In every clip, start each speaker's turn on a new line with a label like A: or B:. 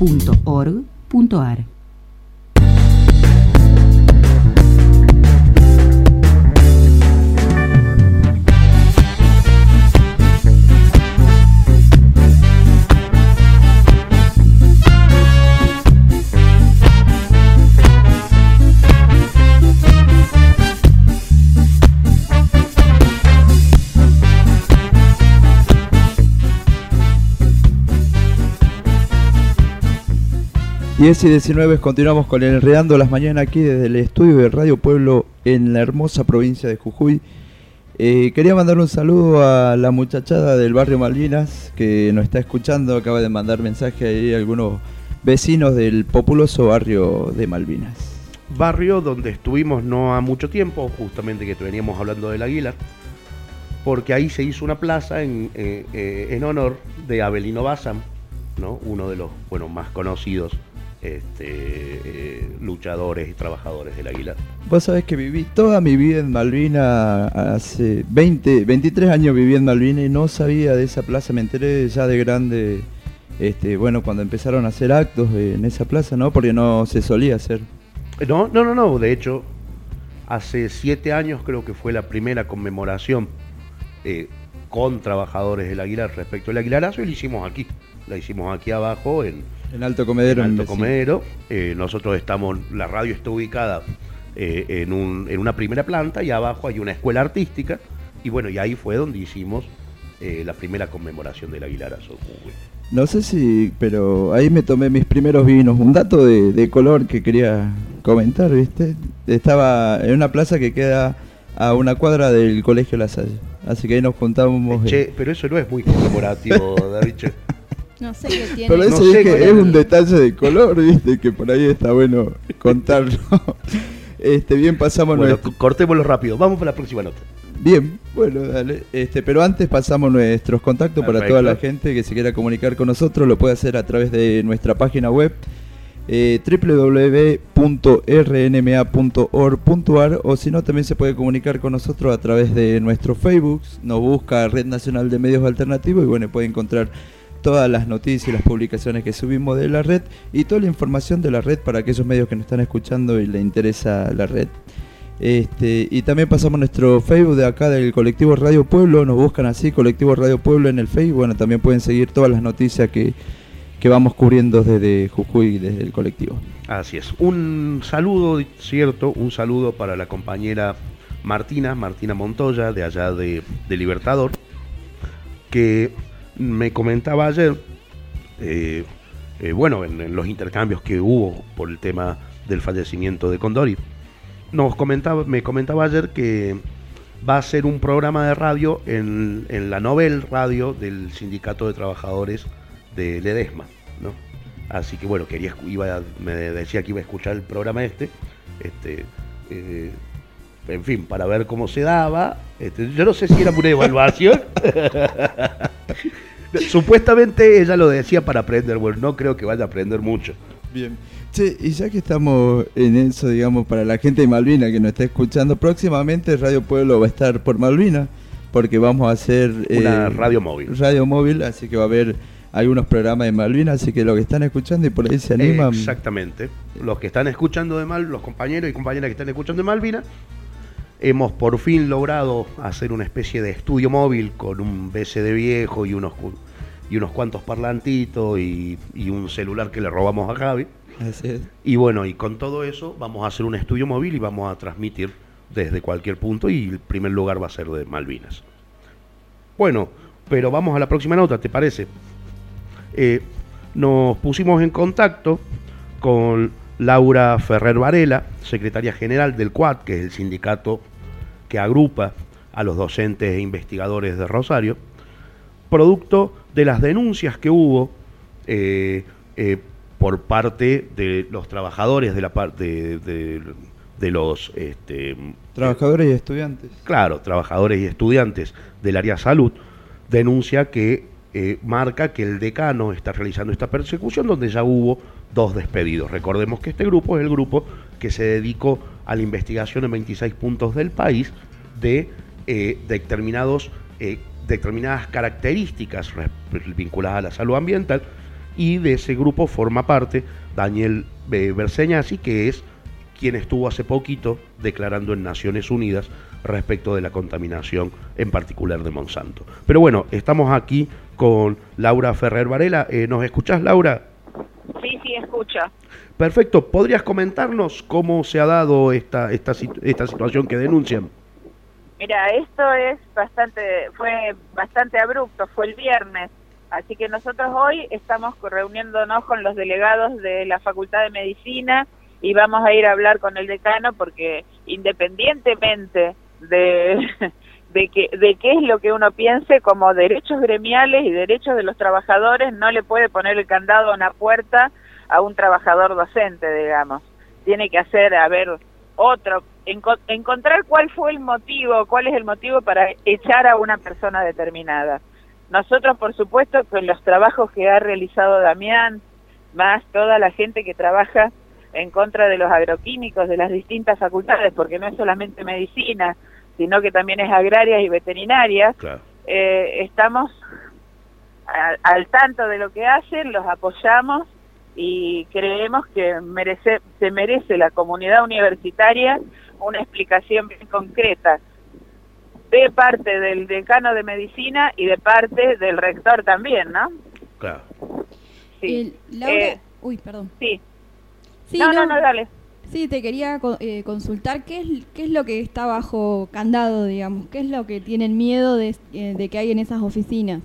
A: www.org.ar
B: 10 y 19 continuamos con el Enredando las Mañanas aquí desde el estudio de Radio Pueblo en la hermosa provincia de Jujuy. Eh, quería mandar un saludo a la muchachada del barrio Malvinas que nos está escuchando, acaba de mandar mensaje ahí a algunos vecinos del populoso barrio de Malvinas.
C: Barrio donde estuvimos no ha mucho tiempo, justamente que veníamos hablando del Águila, porque ahí se hizo una plaza en, eh, eh, honor de Abelino Bazán, ¿no? uno de los bueno, más conocidos este, eh, luchadores y trabajadores del Aguilar.
B: Vos sabés que viví toda mi vida en Malvina, hace 20, 23 años viví en Malvina y no sabía de esa plaza, me enteré ya de grande, este, bueno, cuando empezaron a hacer actos en esa plaza, ¿no? Porque no se solía hacer.
C: No, no, no, no, de hecho, hace siete años creo que fue la primera conmemoración eh, con trabajadores del Aguilar respecto al Aguilarazo y la hicimos aquí, la hicimos aquí abajo en,
B: En Alto Comedero.
C: en Alto. Comedero. Eh, nosotros estamos, la radio está ubicada eh, en, un- en una primera planta y abajo hay una escuela artística. Y bueno, y ahí fue donde hicimos eh, la primera conmemoración del Aguilarazo.
B: No sé si, pero ahí me tomé mis primeros vinos. Un dato de, de color que quería comentar, ¿viste? Estaba en una plaza que queda a una cuadra del Colegio La Salle. Así que ahí nos juntábamos.
C: Che, pero eso no es muy conmemorativo, David.
D: No sé qué tiene.
B: Pero eso
C: No
B: dije, es un detalle de color, ¿viste? Que por ahí está bueno contarlo. este, bien, pasamos
C: Bueno,
B: nuestro...
C: cortémoslo rápido. Vamos para la próxima nota.
B: Bien, bueno, dale. Este, pero antes pasamos nuestros contactos para toda la gente que se quiera comunicar con nosotros. Lo puede hacer a través de nuestra página web eh, www.rnma.org.ar o si no también se puede comunicar con nosotros a través de nuestro Facebook. Nos busca Red Nacional de Medios Alternativos y bueno, puede encontrar todas las noticias y las publicaciones que subimos de la red y toda la información de la red para aquellos medios que nos están escuchando y le interesa la red. Este, y también pasamos nuestro Facebook de acá del colectivo Radio Pueblo, nos buscan así, colectivo Radio Pueblo en el Facebook, bueno, también pueden seguir todas las noticias que, que vamos cubriendo desde Jujuy, desde el colectivo.
C: Así es. Un saludo, cierto, un saludo para la compañera Martina, Martina Montoya, de allá de, de Libertador, que me comentaba ayer, eh, eh, bueno, en, los intercambios que hubo por el tema del fallecimiento de Condori, nos comentaba, me comentaba ayer que va a ser un programa de radio en, en la Novel Radio del Sindicato de Trabajadores de Ledesma, ¿no? Así que bueno, quería, iba, me decía que iba a escuchar el programa este, este, eh, en fin, para ver cómo se daba. Este, yo no sé si era una evaluación. Supuestamente ella lo decía para aprender, bueno, no creo que vaya a aprender mucho.
B: Bien. Che, y ya que estamos en eso, digamos, para la gente de Malvina que nos está escuchando, próximamente Radio Pueblo va a estar por Malvina, porque vamos a hacer...
C: Una
B: eh,
C: radio móvil.
B: Radio móvil, así que va a haber algunos programas de Malvina, así que los que están escuchando y por ahí se animan...
C: Exactamente. Los que están escuchando de Mal, los compañeros y compañeras que están escuchando de Malvina, hemos por fin logrado hacer una especie de estudio móvil con un BCD viejo y unos y unos cuantos parlantitos y, y un celular que le robamos a Javi.
B: Así es.
C: Y bueno, y con todo eso vamos a hacer un estudio móvil y vamos a transmitir desde cualquier punto y el primer lugar va a ser de Malvinas. Bueno, pero vamos a la próxima nota, ¿te parece? Eh, nos pusimos en contacto con Laura Ferrer Varela, secretaria general del CUAT, que es el sindicato que agrupa a los docentes e investigadores de Rosario, producto de las denuncias que hubo eh, eh, por parte de los trabajadores de la parte de, de- de los este,
B: Trabajadores y estudiantes.
C: claro, trabajadores y estudiantes del área salud, denuncia que eh, marca que el decano está realizando esta persecución donde ya hubo dos despedidos. Recordemos que este grupo es el grupo que se dedicó a la investigación en 26 puntos del país de eh, determinados, eh, determinadas características vinculadas a la salud ambiental y de ese grupo forma parte Daniel eh, Berseñasi, que es quien estuvo hace poquito declarando en Naciones Unidas respecto de la contaminación en particular de Monsanto. Pero bueno, estamos aquí con Laura Ferrer Varela. Eh, ¿Nos escuchás, Laura? Perfecto. ¿Podrías comentarnos cómo se ha dado esta, esta, esta situación que denuncian?
D: Mira, esto es bastante, fue bastante abrupto, fue el viernes, así que nosotros hoy estamos reuniéndonos con los delegados de la Facultad de Medicina y vamos a ir a hablar con el decano porque independientemente de, de, que, de qué es lo que uno piense como derechos gremiales y derechos de los trabajadores, no le puede poner el candado a una puerta a un trabajador docente, digamos. Tiene que hacer, a ver, otro, enco- encontrar cuál fue el motivo, cuál es el motivo para echar a una persona determinada. Nosotros, por supuesto, con los trabajos que ha realizado Damián, más toda la gente que trabaja en contra de los agroquímicos de las distintas facultades, porque no es solamente medicina, sino que también es agraria y veterinaria,
C: Claro.
D: eh, estamos al, al tanto de lo que hacen, los apoyamos y creemos que merece, se merece la comunidad universitaria una explicación bien concreta de parte del decano de medicina y de parte del rector también, ¿no?
C: Claro.
D: Sí.
E: El- Laura,
D: Eh,
E: uy, perdón.
D: sí.
E: Sí,
D: no, no, no, dale.
E: Sí, te quería eh, consultar qué es, qué es lo que está bajo candado, digamos, qué es lo que tienen miedo de, eh, de que hay en esas oficinas.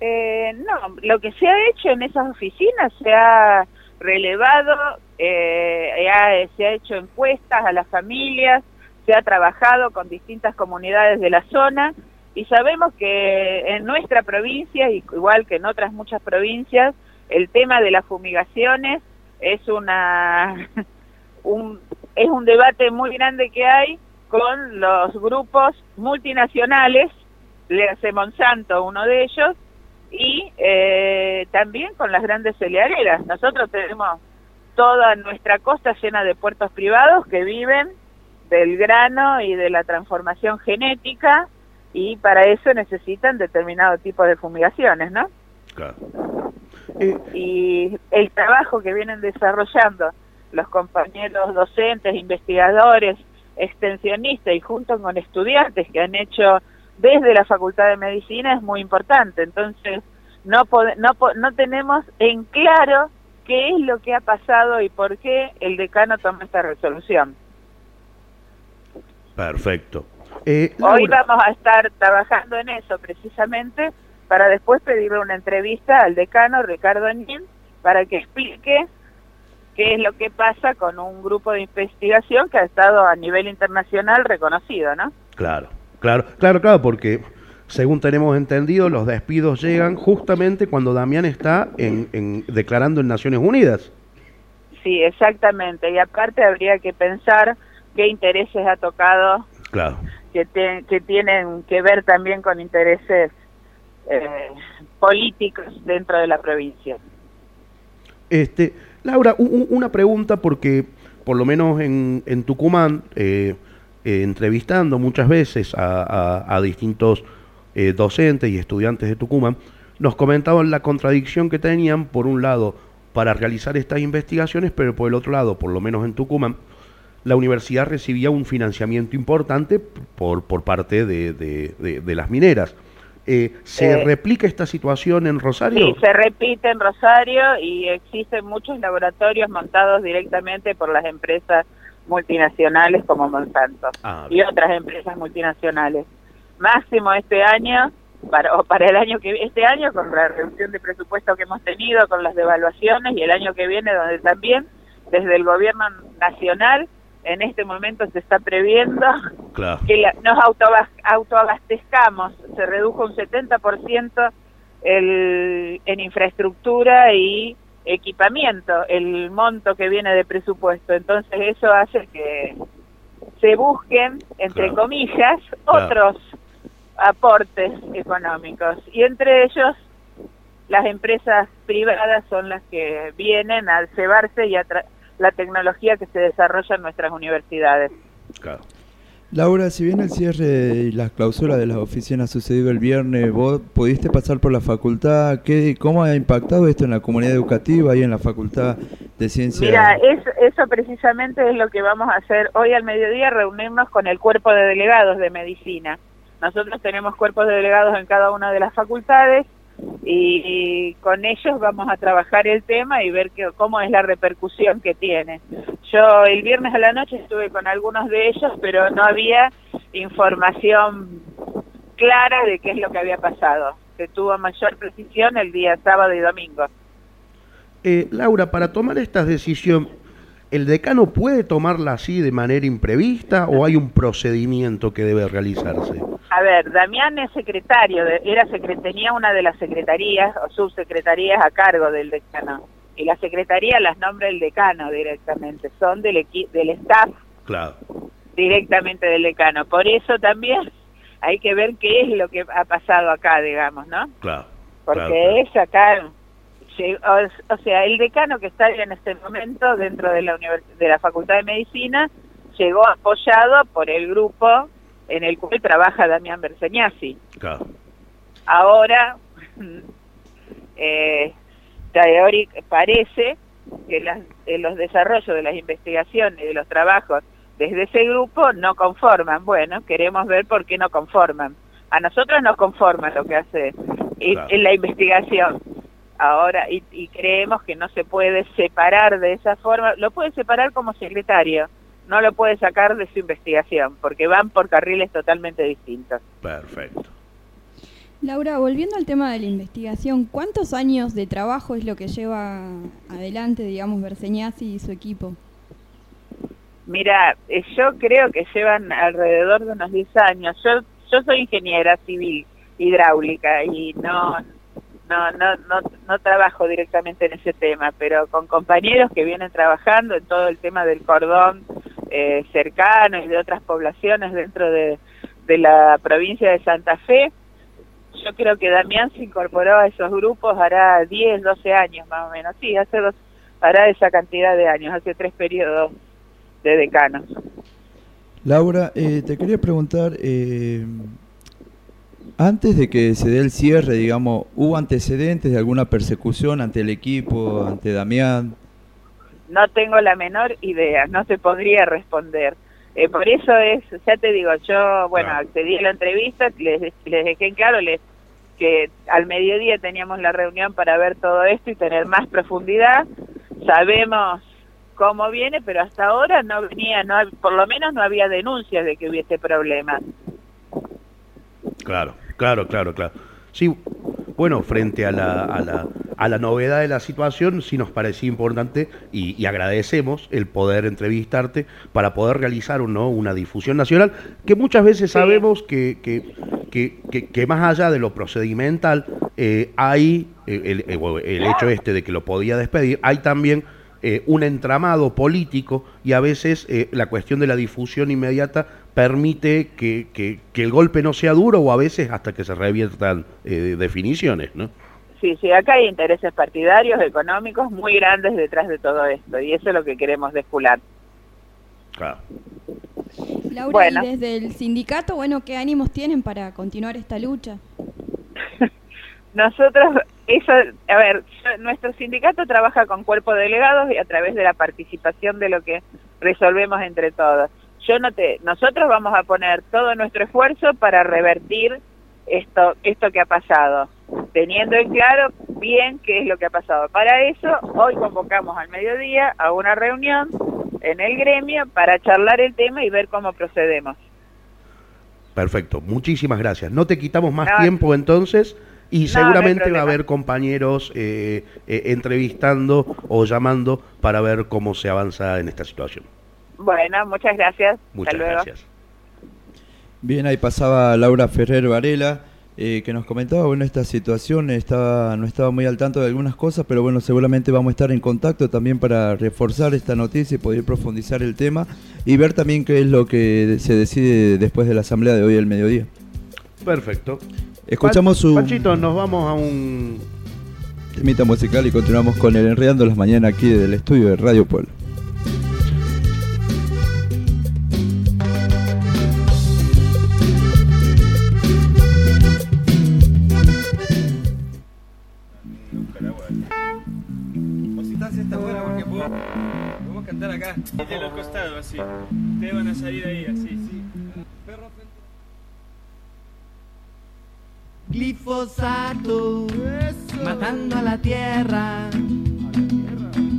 D: Eh, no, lo que se ha hecho en esas oficinas se ha relevado, eh, ha- se ha hecho encuestas a las familias, se ha trabajado con distintas comunidades de la zona y sabemos que en nuestra provincia, igual que en otras muchas provincias, el tema de las fumigaciones es una un, es un debate muy grande que hay con los grupos multinacionales, le hace Monsanto uno de ellos, y eh, también con las grandes cerealeras. Nosotros tenemos toda nuestra costa llena de puertos privados que viven del grano y de la transformación genética y para eso necesitan determinado tipo de fumigaciones, ¿no?
C: claro. Eh,
D: y el trabajo que vienen desarrollando los compañeros docentes, investigadores, extensionistas y junto con estudiantes que han hecho desde la Facultad de Medicina es muy importante. Entonces, no, pode- no, po- no tenemos en claro qué es lo que ha pasado y por qué el decano toma esta resolución.
C: perfecto. Eh,
D: Hoy vamos a estar trabajando en eso precisamente para después pedirle una entrevista al decano Ricardo Nin para que explique qué es lo que pasa con un grupo de investigación que ha estado a nivel internacional reconocido, ¿no?
C: Claro, claro, claro, claro, porque según tenemos entendido, los despidos llegan justamente cuando Damián está en, en- declarando en Naciones Unidas.
D: Sí, exactamente. Y aparte habría que pensar qué intereses ha tocado
C: Claro.
D: que, te- que tienen que ver también con intereses eh, políticos dentro de la provincia.
C: Este, Laura, u- u- una pregunta porque por lo menos en, en Tucumán, eh, eh, entrevistando muchas veces a, a- a distintos eh, docentes y estudiantes de Tucumán, nos comentaban la contradicción que tenían, por un lado, para realizar estas investigaciones, pero por el otro lado, por lo menos en Tucumán, la universidad recibía un financiamiento importante por, por parte de, de- de- de las mineras. Eh, ¿Se
D: Eh,
C: replica esta situación en Rosario?
D: Sí, se repite en Rosario y existen muchos laboratorios montados directamente por las empresas multinacionales como Monsanto
C: Ah,
D: y otras empresas multinacionales. Máximo este año, para, o para el año que este año con la reducción de presupuesto que hemos tenido, con las devaluaciones y el año que viene donde también desde el gobierno nacional en este momento se está previendo
C: claro.
D: que la- nos autoabastezcamos, se redujo un 70% el, en infraestructura y equipamiento el monto que viene de presupuesto. Entonces eso hace que se busquen, entre
C: Claro.
D: comillas,
C: Claro.
D: otros aportes económicos. Y entre ellos las empresas privadas son las que vienen a llevarse y a tra- la tecnología que se desarrolla en nuestras universidades.
C: Claro.
B: Laura, si bien el cierre y las clausuras de las oficinas sucedió el viernes, vos pudiste pasar por la facultad, ¿qué, ¿cómo ha impactado esto en la comunidad educativa y en la facultad de ciencias?
D: Mira, es, eso precisamente es lo que vamos a hacer hoy al mediodía, reunirnos con el cuerpo de delegados de medicina. Nosotros tenemos cuerpos de delegados en cada una de las facultades y, con ellos vamos a trabajar el tema y ver que, cómo es la repercusión que tiene. Yo el viernes a la noche estuve con algunos de ellos, pero no había información clara de qué es lo que había pasado. Se tuvo mayor precisión el día sábado y domingo.
C: Eh, Laura, para tomar esta decisión, ¿el decano puede tomarla así de manera imprevista o hay un procedimiento que debe realizarse?
D: A ver, Damián es secretario, era tenía una de las secretarías o subsecretarías a cargo del decano. Y la secretaría las nombra el decano directamente, son del, del staff
C: Claro.
D: directamente del decano. Por eso también hay que ver qué es lo que ha pasado acá, digamos, ¿no?
C: Claro.
D: Porque
C: claro, claro.
D: es acá, o, sea, el decano que está en este momento dentro de la, univers- de la Facultad de Medicina llegó apoyado por el grupo en el cual trabaja Damián Berseñasi.
C: Claro.
D: Ahora, eh, parece que las- eh, los desarrollos de las investigaciones y de los trabajos desde ese grupo no conforman. Bueno, queremos ver por qué no conforman. A nosotros nos conforma lo que hace
C: Claro.
D: en la investigación. Ahora, y, y creemos que no se puede separar de esa forma, lo puede separar como secretario, no lo puede sacar de su investigación, porque van por carriles totalmente distintos.
C: Perfecto.
E: Laura, volviendo al tema de la investigación, ¿cuántos años de trabajo es lo que lleva adelante, digamos, Berseñasi y su equipo?
D: Mira, eh, yo creo que llevan alrededor de unos 10 años. Yo yo soy ingeniera civil hidráulica y no no no no, no trabajo directamente en ese tema, pero con compañeros que vienen trabajando en todo el tema del cordón eh, cercano y de otras poblaciones dentro de, la provincia de Santa Fe. Yo creo que Damián se incorporó a esos grupos hará 10, 12 años más o menos. Sí, hace dos, hará esa cantidad de años, hace tres periodos de decanos.
B: Laura, eh, te quería preguntar, eh, antes de que se dé el cierre, digamos, ¿hubo antecedentes de alguna persecución ante el equipo, ante Damián?
D: No tengo la menor idea, no te podría responder. Eh, por eso es, ya te digo, yo, bueno,
C: Claro.
D: accedí a la entrevista, les, les dejé en claro les, que al mediodía teníamos la reunión para ver todo esto y tener más profundidad. Sabemos cómo viene, pero hasta ahora no venía, no, por lo menos no había denuncias de que hubiese problemas.
C: Claro, claro, claro, claro. Sí, bueno, frente a la, a la, a la novedad de la situación, sí nos parecía importante y, y agradecemos el poder entrevistarte para poder realizar ¿no? una difusión nacional, que muchas veces sabemos que, que, que, que- más allá de lo procedimental, eh, hay eh, el, bueno, el hecho este de que lo podía despedir, hay también eh, un entramado político y a veces eh, la cuestión de la difusión inmediata permite que, que- que el golpe no sea duro o a veces hasta que se reviertan eh, definiciones, ¿no?
D: Sí, sí, acá hay intereses partidarios, económicos muy grandes detrás de todo esto y eso es lo que queremos descular.
C: Claro.
E: Laura,
D: Bueno.
E: y desde el sindicato, bueno, ¿qué ánimos tienen para continuar esta lucha?
D: Nosotros, eso, a ver, yo- nuestro sindicato trabaja con cuerpo de delegados y a través de la participación de lo que resolvemos entre todos. Yo no te, nosotros vamos a poner todo nuestro esfuerzo para revertir esto, esto que ha pasado, teniendo en claro bien qué es lo que ha pasado. Para eso, hoy convocamos al mediodía a una reunión en el gremio para charlar el tema y ver cómo procedemos.
C: Perfecto, muchísimas gracias. No te quitamos más
D: No.
C: tiempo entonces y
D: No, no hay
C: seguramente va a haber compañeros eh, eh, entrevistando o llamando para ver cómo se avanza en esta situación.
D: Bueno, muchas gracias.
C: Muchas
D: Hasta luego.
C: gracias.
B: Bien, ahí pasaba Laura Ferrer Varela, eh, que nos comentaba, bueno, esta situación estaba, no estaba muy al tanto de algunas cosas, pero bueno, seguramente vamos a estar en contacto también para reforzar esta noticia y poder profundizar el tema y ver también qué es lo que se decide después de la asamblea de hoy al mediodía.
C: Perfecto.
B: Escuchamos su
C: Panchito, nos vamos a un
B: temita musical y continuamos con el Enredando las Mañanas aquí del estudio de Radio Pueblo.
F: De los costados, así. Ustedes van a salir ahí, así, sí. Perro.
G: Glifosato, matando a la tierra.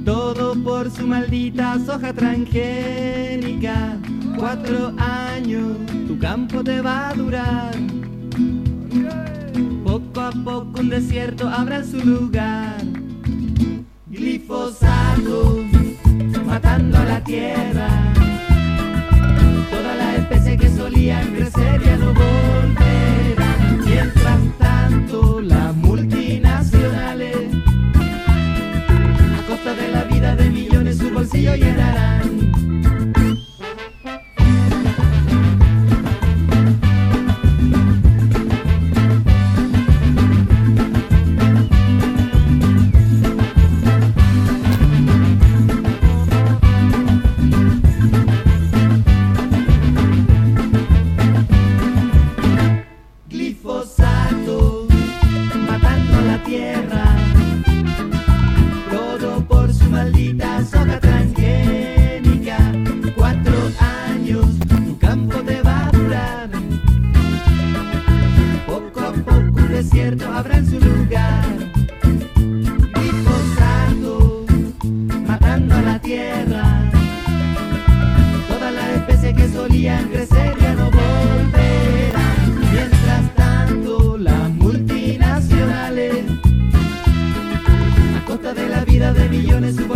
G: Todo por su maldita soja transgénica. Cuatro años, tu campo te va a durar. Poco a poco un desierto habrá su lugar. Glifosato, matando a la tierra. Toda la especie que solía crecer ya no volverá. Mientras tanto, las multinacionales, a costa de la vida de millones, su bolsillo llenarán.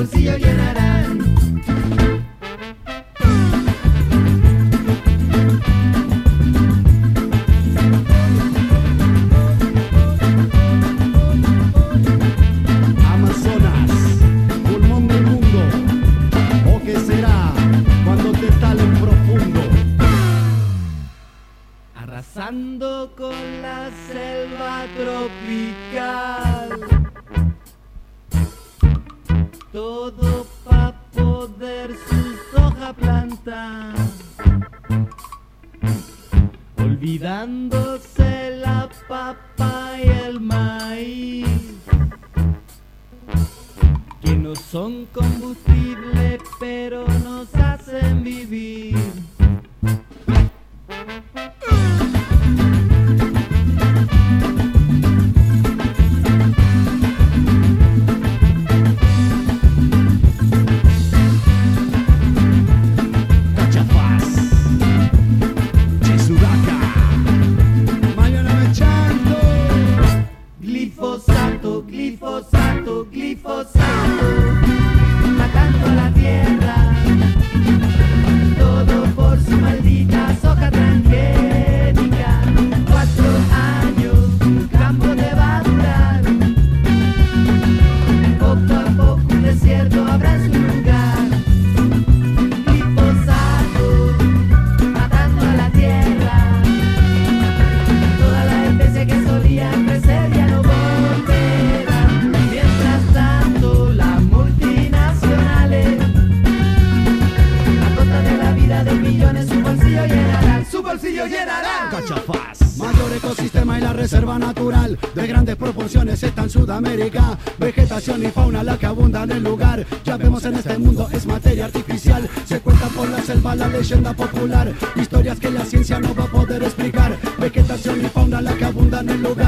G: Bolsillo llenarán.
H: Sudamérica. Vegetación y fauna la que abunda en el lugar. Ya vemos en este mundo es materia artificial. Se cuenta por la selva la leyenda popular. Historias que la ciencia no va a poder explicar. Vegetación y fauna la que abunda en el lugar.